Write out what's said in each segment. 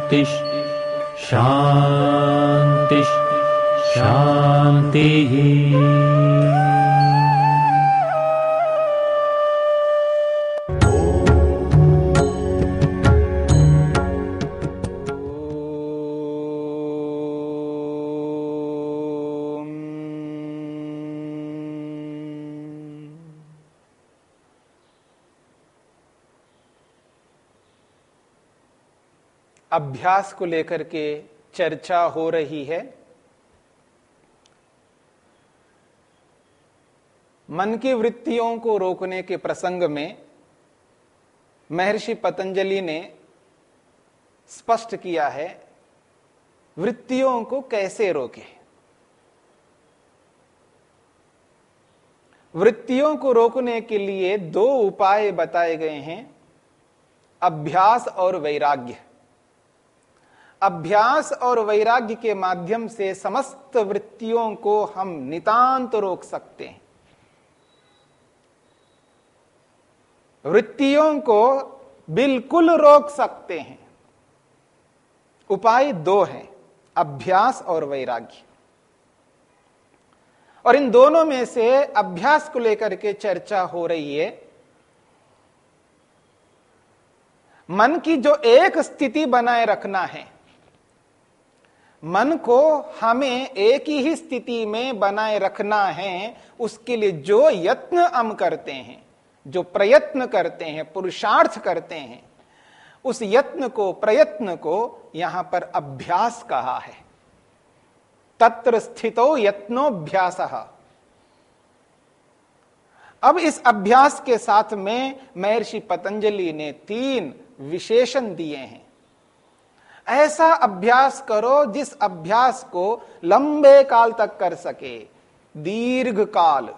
शान्तिः शांति। शान्तिः अभ्यास को लेकर के चर्चा हो रही है। मन की वृत्तियों को रोकने के प्रसंग में महर्षि पतंजलि ने स्पष्ट किया है, वृत्तियों को कैसे रोके? वृत्तियों को रोकने के लिए दो उपाय बताए गए हैं, अभ्यास और वैराग्य। अभ्यास और वैराग्य के माध्यम से समस्त वृत्तियों को हम नितांत रोक सकते हैं। वृत्तियों को बिल्कुल रोक सकते हैं। उपाय दो हैं, अभ्यास और वैराग्य। और इन दोनों में से अभ्यास को लेकर के चर्चा हो रही है। मन की जो एक स्थिति बनाए रखना है मन को हमें एक ही स्थिति में बनाए रखना है, उसके लिए जो यत्न हम करते हैं, जो प्रयत्न करते हैं, पुरुषार्थ करते हैं, उस यत्न को, प्रयत्न को यहाँ पर अभ्यास कहा है। तत्र स्थितो यत्नोभ्यास। अब इस अभ्यास के साथ में महर्षि पतंजलि ने तीन विशेषण दिए हैं। ऐसा अभ्यास करो जिस अभ्यास को लंबे काल तक कर सके। दीर्घ काल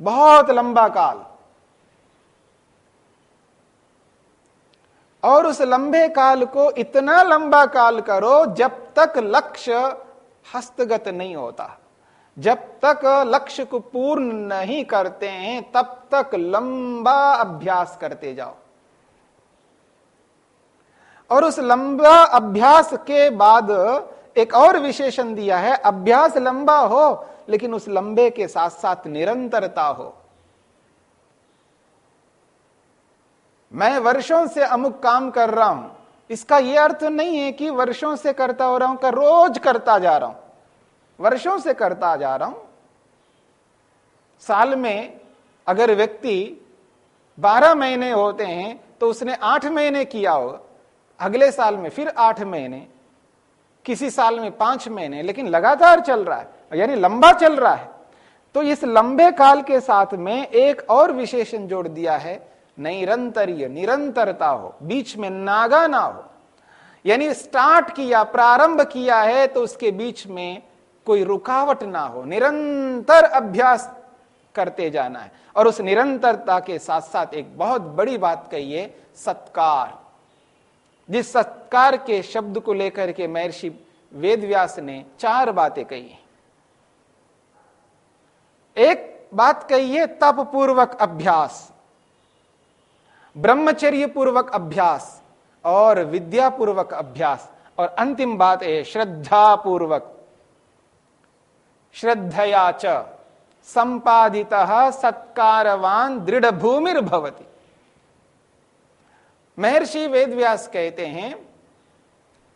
बहुत लंबा काल। और उस लंबे काल को इतना लंबा काल करो जब तक लक्ष्य हस्तगत नहीं होता। जब तक लक्ष्य को पूर्ण नहीं करते हैं, तब तक लंबा अभ्यास करते जाओ। और उस लंबा अभ्यास के बाद एक और विशेषण दिया है, अभ्यास लंबा हो, लेकिन उस लंबे के साथ साथ निरंतरता हो। मैं वर्षों से अमुक काम कर रहा हूँ। इसका यह अर्थ नहीं है कि वर्षों से करता हो रहा हूँ, का रोज करता जा रहा हूँ। वर्षों से करता जा रहा हूँ। साल में अगर व्यक्ति बारह महीने होते हैं तो उसने आठ महीने किया होगा अगले साल में, फिर आठ महीने, किसी साल में पाँच महीने, लेकिन लगातार चल रहा है, यानी लंबा चल रहा है। तो इस लंबे काल के साथ में एक और विशेषण जोड़ दिया है, निरंतरीय, निरंतरता हो, बीच में नागा ना हो। यानी स्टार्ट किया, प्रारंभ किया है तो उसके बीच में कोई रुकावट ना हो, निरंतर अभ्यास करते जाना है। और उस निरंतरता के साथ साथ एक बहुत बड़ी बात कही सत्कार। जिस सत्कार के शब्द को लेकर के महर्षि वेदव्यास ने चार बातें कही एक बात कही है तप पूर्वक अभ्यास ब्रह्मचर्य पूर्वक अभ्यास और विद्या पूर्वक अभ्यास। और अंतिम बात है श्रद्धा पूर्वक श्रद्धया च, संपादित सत्कारवान दृढ़ भूमिर्भवती महर्षि वेदव्यास कहते हैं,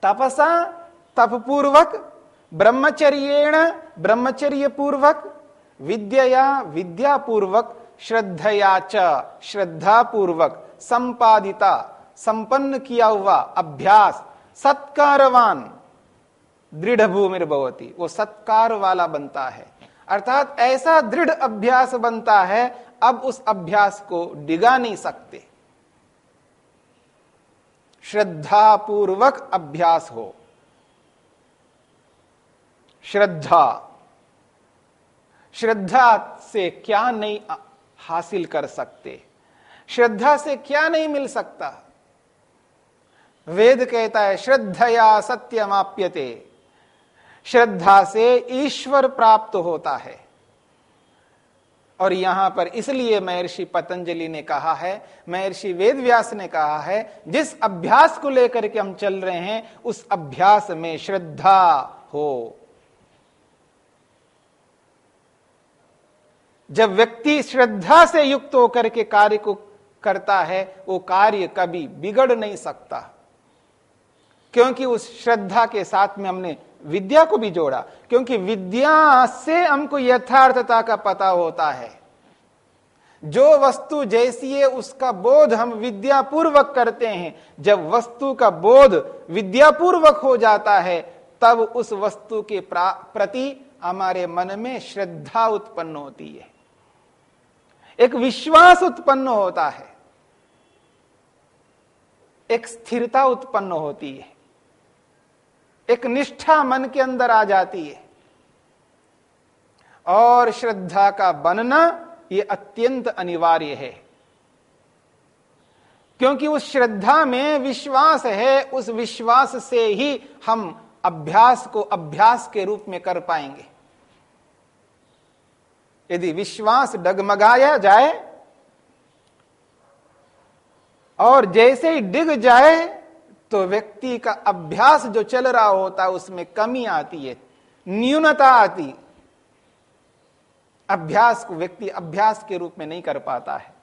तपसा तपपूर्वक, ब्रह्मचर्येण ब्रह्मचर्य पूर्वक विद्या विद्या पूर्वक श्रद्धया च श्रद्धा पूर्वक संपादिता, संपन्न किया हुआ अभ्यास, सत्कारवान दृढ़ भूमिर्भवती वो सत्कार वाला बनता है। अर्थात ऐसा दृढ़ अभ्यास बनता है, अब उस अभ्यास को डिगा नहीं सकते। श्रद्धा पूर्वक अभ्यास हो। श्रद्धा। श्रद्धा से क्या नहीं हासिल कर सकते? श्रद्धा से क्या नहीं मिल सकता? वेद कहता है, श्रद्धया सत्यमाप्यते। श्रद्धा से ईश्वर प्राप्त होता है। और यहाँ पर इसलिए महर्षि पतंजलि ने कहा है, महर्षि वेदव्यास ने कहा है, जिस अभ्यास को लेकर के हम चल रहे हैं, उस अभ्यास में श्रद्धा हो। जब व्यक्ति श्रद्धा से युक्त होकर के कार्य को करता है, वो कार्य कभी बिगड़ नहीं सकता। क्योंकि उस श्रद्धा के साथ में हमने विद्या को भी जोड़ा, क्योंकि विद्या से हमको यथार्थता का पता होता है। जो वस्तु जैसी है, उसका बोध हम विद्यापूर्वक करते हैं। जब वस्तु का बोध विद्यापूर्वक हो जाता है, तब उस वस्तु के प्रति हमारे मन में श्रद्धा उत्पन्न होती है। एक विश्वास उत्पन्न होता है। एक स्थिरता उत्पन्न होती है। एक निष्ठा मन के अंदर आ जाती है। और श्रद्धा का बनना यह अत्यंत अनिवार्य है। क्योंकि उस श्रद्धा में विश्वास है, उस विश्वास से ही हम अभ्यास को अभ्यास के रूप में कर पाएँगे। यदि विश्वास डगमगाया जाए और जैसे ही डिग जाए तो व्यक्ति का अभ्यास जो चल रहा होता है, उसमें कमी आती है, न्यूनता आती अभ्यास को, व्यक्ति अभ्यास के रूप में नहीं कर पाता है।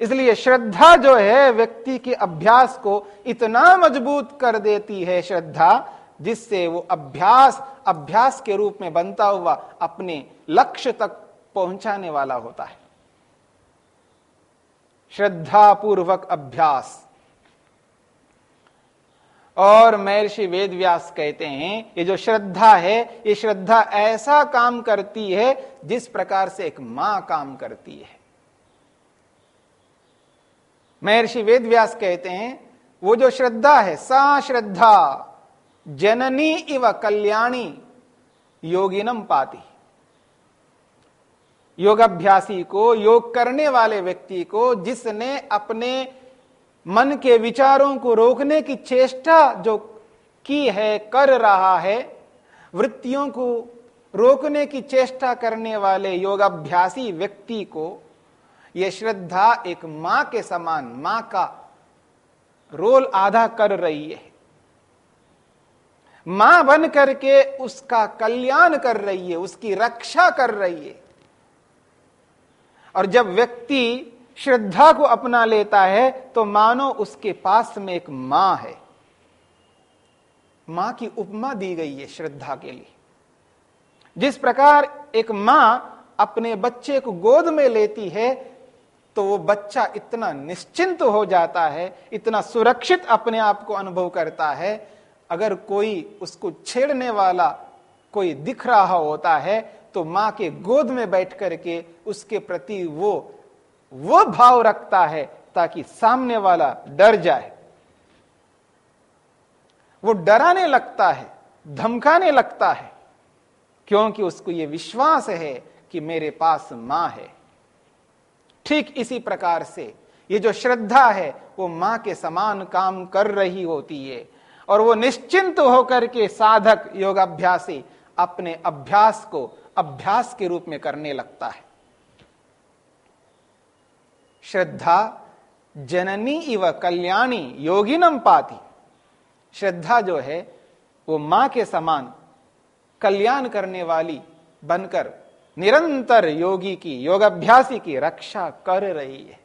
इसलिए श्रद्धा जो है, व्यक्ति के अभ्यास को इतना मज़बूत कर देती है श्रद्धा, जिससे वो अभ्यास अभ्यास के रूप में बनता हुआ अपने लक्ष्य तक पहुँचाने वाला होता है। श्रद्धा पूर्वक अभ्यास। और महर्षि वेदव्यास कहते हैं, ये जो श्रद्धा है, ये श्रद्धा ऐसा काम करती है, जिस प्रकार से एक माँ काम करती है। महर्षि वेदव्यास कहते हैं, वो जो श्रद्धा है सा श्रद्धा जननी इव कल्याणी, योगिनम पाती। योगाभ्यासी को, योग करने वाले व्यक्ति को, जिसने अपने मन के विचारों को रोकने की चेष्टा जो की है, कर रहा है, वृत्तियों को रोकने की चेष्टा करने वाले योगाभ्यासी व्यक्ति को यह श्रद्धा एक माँ के समान, माँ का रोल आधा कर रही है। माँ बन करके उसका कल्याण कर रही है, उसकी रक्षा कर रही है। और जब व्यक्ति श्रद्धा को अपना लेता है तो मानो उसके पास में एक माँ है। माँ की उपमा दी गई है श्रद्धा के लिए। जिस प्रकार एक माँ अपने बच्चे को गोद में लेती है तो वो बच्चा इतना निश्चिंत हो जाता है, इतना सुरक्षित अपने आप को अनुभव करता है, अगर कोई उसको छेड़ने वाला कोई दिख रहा होता है तो माँ के गोद में बैठ करके उसके प्रति वो वो भाव रखता है ताकि सामने वाला डर जाए। वो डराने लगता है, धमकाने लगता है, क्योंकि उसको यह विश्वास है कि मेरे पास माँ है। ठीक इसी प्रकार से ये जो श्रद्धा है, वो माँ के समान काम कर रही होती है, और वो निश्चिंत होकर के साधक योगाभ्यासी अपने अभ्यास को अभ्यास के रूप में करने लगता है। श्रद्धा जननी इव कल्याणी योगिनम पाती। श्रद्धा जो है, वो माँ के समान कल्याण करने वाली बनकर निरंतर योगी की, योगाभ्यासी की रक्षा कर रही है।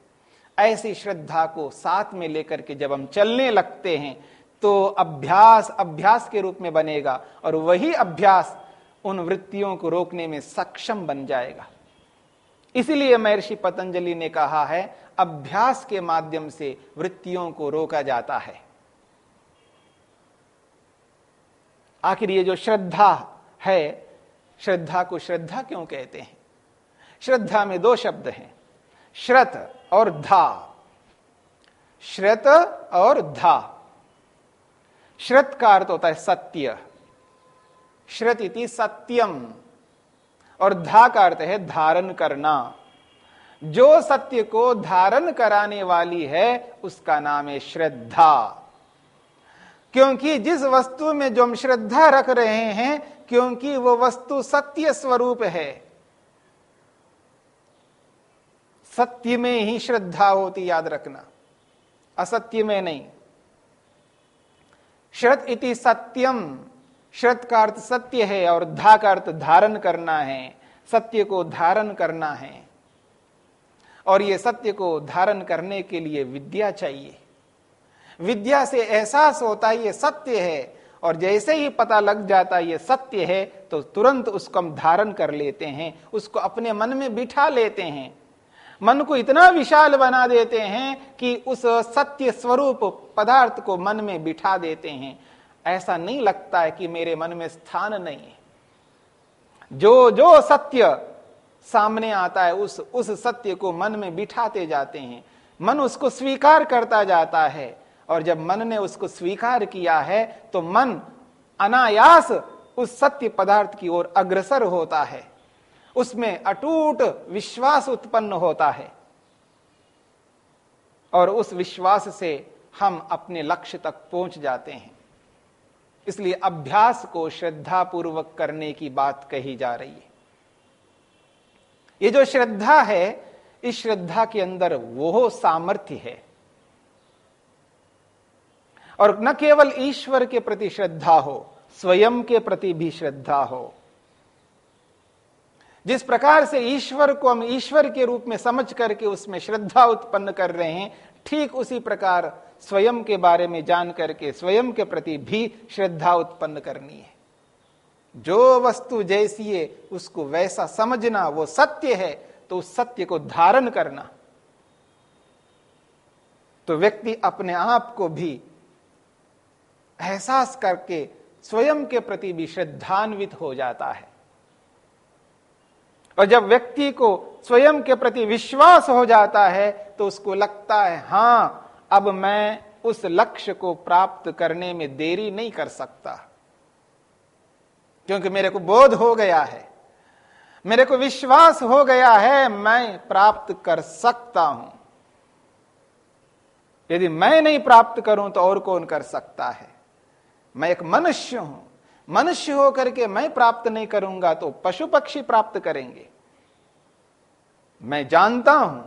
ऐसी श्रद्धा को साथ में लेकर के जब हम चलने लगते हैं तो अभ्यास अभ्यास के रूप में बनेगा और वही अभ्यास उन वृत्तियों को रोकने में सक्षम बन जाएगा। इसीलिए महर्षि पतंजलि ने कहा है, अभ्यास के माध्यम से वृत्तियों को रोका जाता है। आखिर ये जो श्रद्धा है, श्रद्धा को श्रद्धा क्यों कहते हैं? श्रद्धा में दो शब्द हैं, श्रत और धा। श्रत और धा। श्रत का अर्थ होता है सत्य। श्रत इति सत्यम। और धा का अर्थ है धारण करना। जो सत्य को धारण कराने वाली है, उसका नाम है श्रद्धा। क्योंकि जिस वस्तु में जो हम श्रद्धा रख रहे हैं, क्योंकि वो वस्तु सत्य स्वरूप है। सत्य में ही श्रद्धा होती, याद रखना। असत्य में नहीं। श्रत इति सत्यम। श्रत का अर्थ सत्य है और धा का अर्थ धारण करना है, सत्य को धारण करना है। और ये सत्य को धारण करने के लिए विद्या चाहिए। विद्या से एहसास होता है, ये सत्य है, और जैसे ही पता लग जाता है, ये सत्य है तो तुरंत उसको हम धारण कर लेते हैं, उसको अपने मन में बिठा लेते हैं। मन को इतना विशाल बना देते हैं कि उस सत्य स्वरूप पदार्थ को मन में बिठा देते हैं। ऐसा नहीं लगता है कि मेरे मन में स्थान नहीं है। जो जो सत्य सामने आता है, उस उस सत्य को मन में बिठाते जाते हैं। मन उसको स्वीकार करता जाता है और जब मन ने उसको स्वीकार किया है तो मन अनायास उस सत्य पदार्थ की ओर अग्रसर होता है। उसमें अटूट विश्वास उत्पन्न होता है और उस विश्वास से हम अपने लक्ष्य तक पहुँच जाते हैं। इसलिए अभ्यास को श्रद्धा पूर्वक करने की बात कही जा रही है। ये जो श्रद्धा है, इस श्रद्धा के अंदर वो सामर्थ्य है। और न केवल ईश्वर के प्रति श्रद्धा हो, स्वयं के प्रति भी श्रद्धा हो। जिस प्रकार से ईश्वर को हम ईश्वर के रूप में समझ करके उसमें श्रद्धा उत्पन्न कर रहे हैं ठीक उसी प्रकार स्वयं के बारे में जान करके स्वयं के प्रति भी श्रद्धा उत्पन्न करनी है। जो वस्तु जैसी है, उसको वैसा समझना वो सत्य है तो उस सत्य को धारण करना। तो व्यक्ति अपने आप को भी एहसास करके स्वयं के प्रति भी श्रद्धान्वित हो जाता है। और जब व्यक्ति को स्वयं के प्रति विश्वास हो जाता है तो उसको लगता है, हाँ, अब मैं उस लक्ष्य को प्राप्त करने में देरी नहीं कर सकता। क्योंकि मेरे को बोध हो गया है, मेरे को विश्वास हो गया है, मैं प्राप्त कर सकता हूँ। यदि मैं नहीं प्राप्त करूँ तो और कौन कर सकता है? मैं एक मनुष्य हूँ। मनुष्य होकर के मैं प्राप्त नहीं करूँगा तो पशु पक्षी प्राप्त करेंगे। मैं जानता हूँ,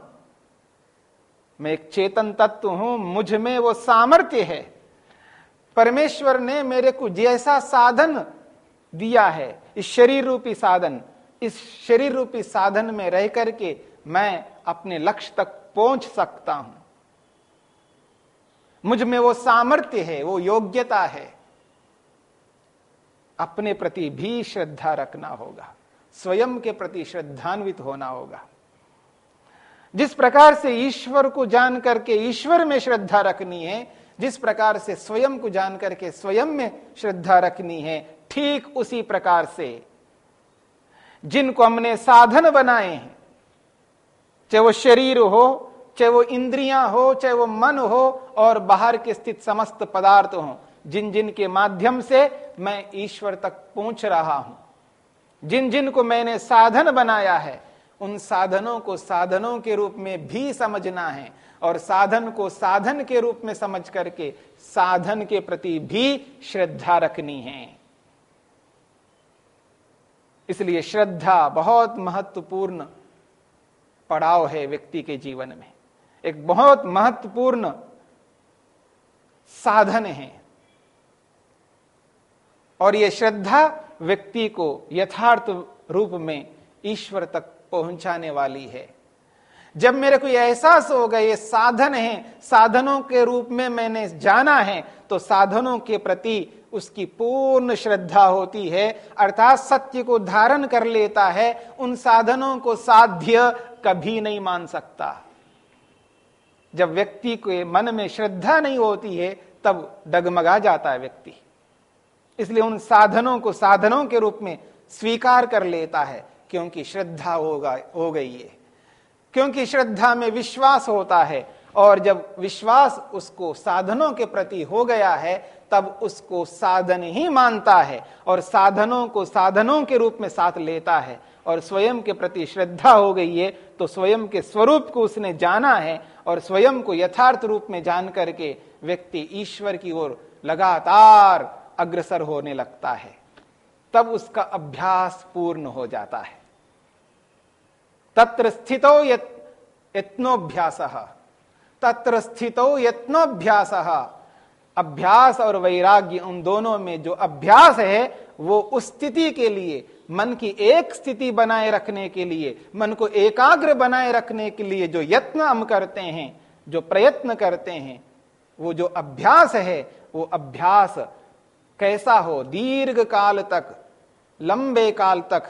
मैं एक चेतन तत्व हूँ, मुझमें वो सामर्थ्य है। परमेश्वर ने मेरे को जैसा साधन दिया है, इस शरीर रूपी साधन, इस शरीर रूपी साधन में रह करके मैं अपने लक्ष्य तक पहुँच सकता हूँ। मुझमें वो सामर्थ्य है, वो योग्यता है। अपने प्रति भी श्रद्धा रखना होगा। स्वयं के प्रति श्रद्धान्वित होना होगा। जिस प्रकार से ईश्वर को जान करके ईश्वर में श्रद्धा रखनी है, जिस प्रकार से स्वयं को जान करके स्वयं में श्रद्धा रखनी है, ठीक उसी प्रकार से जिनको हमने साधन बनाए हैं, चाहे वो शरीर हो, चाहे वो इंद्रियाँ हो, चाहे वो मन हो, और बाहर के स्थित समस्त पदार्थ हो जिन जिन के माध्यम से मैं ईश्वर तक पहुँच रहा हूँ। जिन जिन को मैंने साधन बनाया है, उन साधनों को साधनों के रूप में भी समझना है और साधन को साधन के रूप में समझ करके साधन के प्रति भी श्रद्धा रखनी है। इसलिए श्रद्धा बहुत महत्वपूर्ण पड़ाव है व्यक्ति के जीवन में। एक बहुत महत्वपूर्ण साधन है। और यह श्रद्धा व्यक्ति को यथार्थ रूप में ईश्वर तक पहुँचाने वाली है। जब मेरे को यह एहसास होगा ये साधन है, साधनों के रूप में मैंने जाना है तो साधनों के प्रति उसकी पूर्ण श्रद्धा होती है, अर्थात सत्य को धारण कर लेता है, उन साधनों को साध्य कभी नहीं मान सकता। जब व्यक्ति के मन में श्रद्धा नहीं होती है, तब डगमगा जाता है व्यक्ति। इसलिए उन साधनों को, साधनों के रूप में स्वीकार कर लेता है, क्योंकि श्रद्धा होगा, हो गई है। क्योंकि श्रद्धा में विश्वास होता है, और जब विश्वास उसको साधनों के प्रति हो गया है, तब उसको साधन ही मानता है, और साधनों को साधनों के रूप में साथ लेता है, और स्वयं के प्रति श्रद्धा हो गई है तो स्वयं के स्वरूप को उसने जाना है, और स्वयं को यथार्थ रूप में जान करके व्यक्ति ईश्वर की ओर लगातार अग्रसर होने लगता है, तब उसका अभ्यास पूर्ण हो जाता है। तत्र स्थितो यत्नोभ्यास, तत्र स्थितो यत्नोभ्यास। अभ्यास और वैराग्य उन दोनों में जो अभ्यास है, वो उस स्थिति के लिए, मन की एक स्थिति बनाए रखने के लिए, मन को एकाग्र बनाए रखने के लिए जो यत्न हम करते हैं, जो प्रयत्न करते हैं, वो जो अभ्यास है, वो अभ्यास कैसा हो? दीर्घ काल तक, लंबे काल तक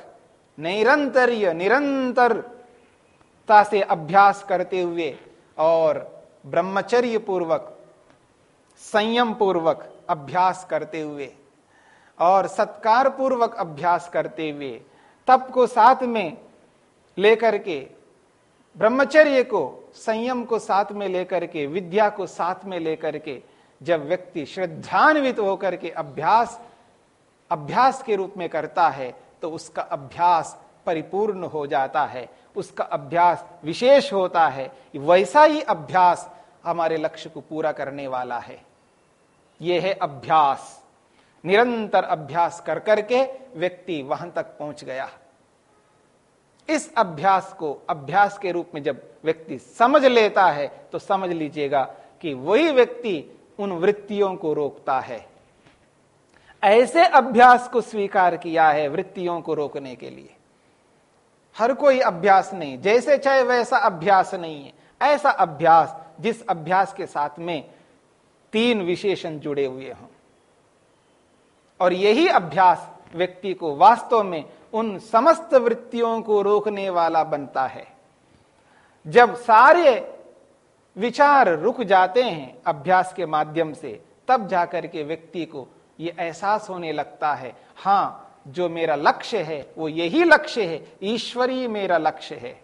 निरंतर निरंतरता से अभ्यास करते हुए और ब्रह्मचर्य पूर्वक संयम पूर्वक अभ्यास करते हुए और सत्कार पूर्वक अभ्यास करते हुए, तप को साथ में लेकर के, ब्रह्मचर्य को, संयम को साथ में लेकर के, विद्या को साथ में लेकर के जब व्यक्ति श्रद्धान्वित होकर के अभ्यास अभ्यास के रूप में करता है तो उसका अभ्यास परिपूर्ण हो जाता है, उसका अभ्यास विशेष होता है, वैसा ही अभ्यास हमारे लक्ष्य को पूरा करने वाला है। यह है अभ्यास। निरंतर अभ्यास कर करके व्यक्ति वहाँ तक पहुँच गया। इस अभ्यास को, अभ्यास के रूप में जब व्यक्ति समझ लेता है तो समझ लीजिएगा कि वही व्यक्ति उन वृत्तियों को रोकता है। ऐसे अभ्यास को स्वीकार किया है वृत्तियों को रोकने के लिए। हर कोई अभ्यास नहीं, जैसे चाहे वैसा अभ्यास नहीं है। ऐसा अभ्यास, जिस अभ्यास के साथ में तीन विशेषण जुड़े हुए हों। और यही अभ्यास व्यक्ति को वास्तव में उन समस्त वृत्तियों को रोकने वाला बनता है। जब सारे विचार रुक जाते हैं अभ्यास के माध्यम से, तब जाकर के व्यक्ति को यह एहसास होने लगता है, हाँ, जो मेरा लक्ष्य है, वो यही लक्ष्य है, ईश्वरी मेरा लक्ष्य है।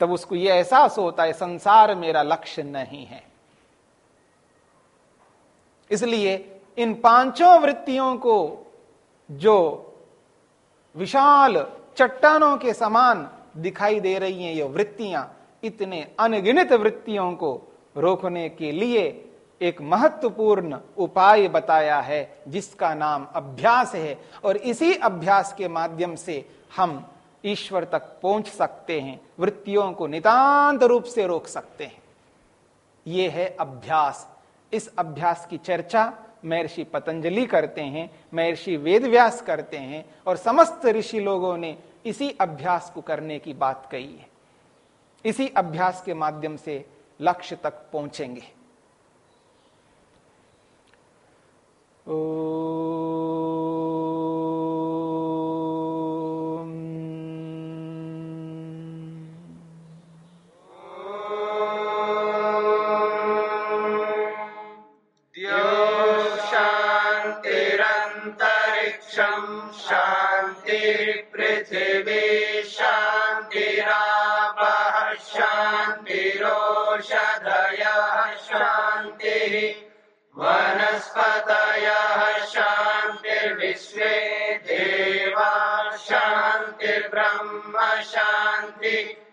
तब उसको यह एहसास होता है, संसार मेरा लक्ष्य नहीं है। इसलिए इन पाँचों वृत्तियों को जो विशाल चट्टानों के समान दिखाई दे रही हैं, ये वृत्तियाँ इतने अनगिनत वृत्तियों को रोकने के लिए एक महत्वपूर्ण उपाय बताया है, जिसका नाम अभ्यास है। और इसी अभ्यास के माध्यम से हम ईश्वर तक पहुँच सकते हैं, वृत्तियों को नितांत रूप से रोक सकते हैं। यह है अभ्यास। इस अभ्यास की चर्चा महर्षि पतंजलि करते हैं, महर्षि वेदव्यास करते हैं, और समस्त ऋषि लोगों ने इसी अभ्यास को करने की बात कही है। इसी अभ्यास के माध्यम से लक्ष्य तक पहुँचेंगे। ओ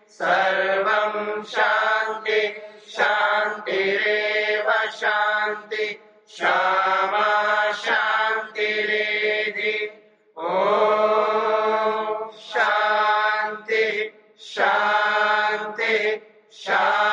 सर्वं शान्ति शान्तिरेव शान्ति श्यामा शान्तिरेधि। ॐ शान्ति शान्ति शान्तिः।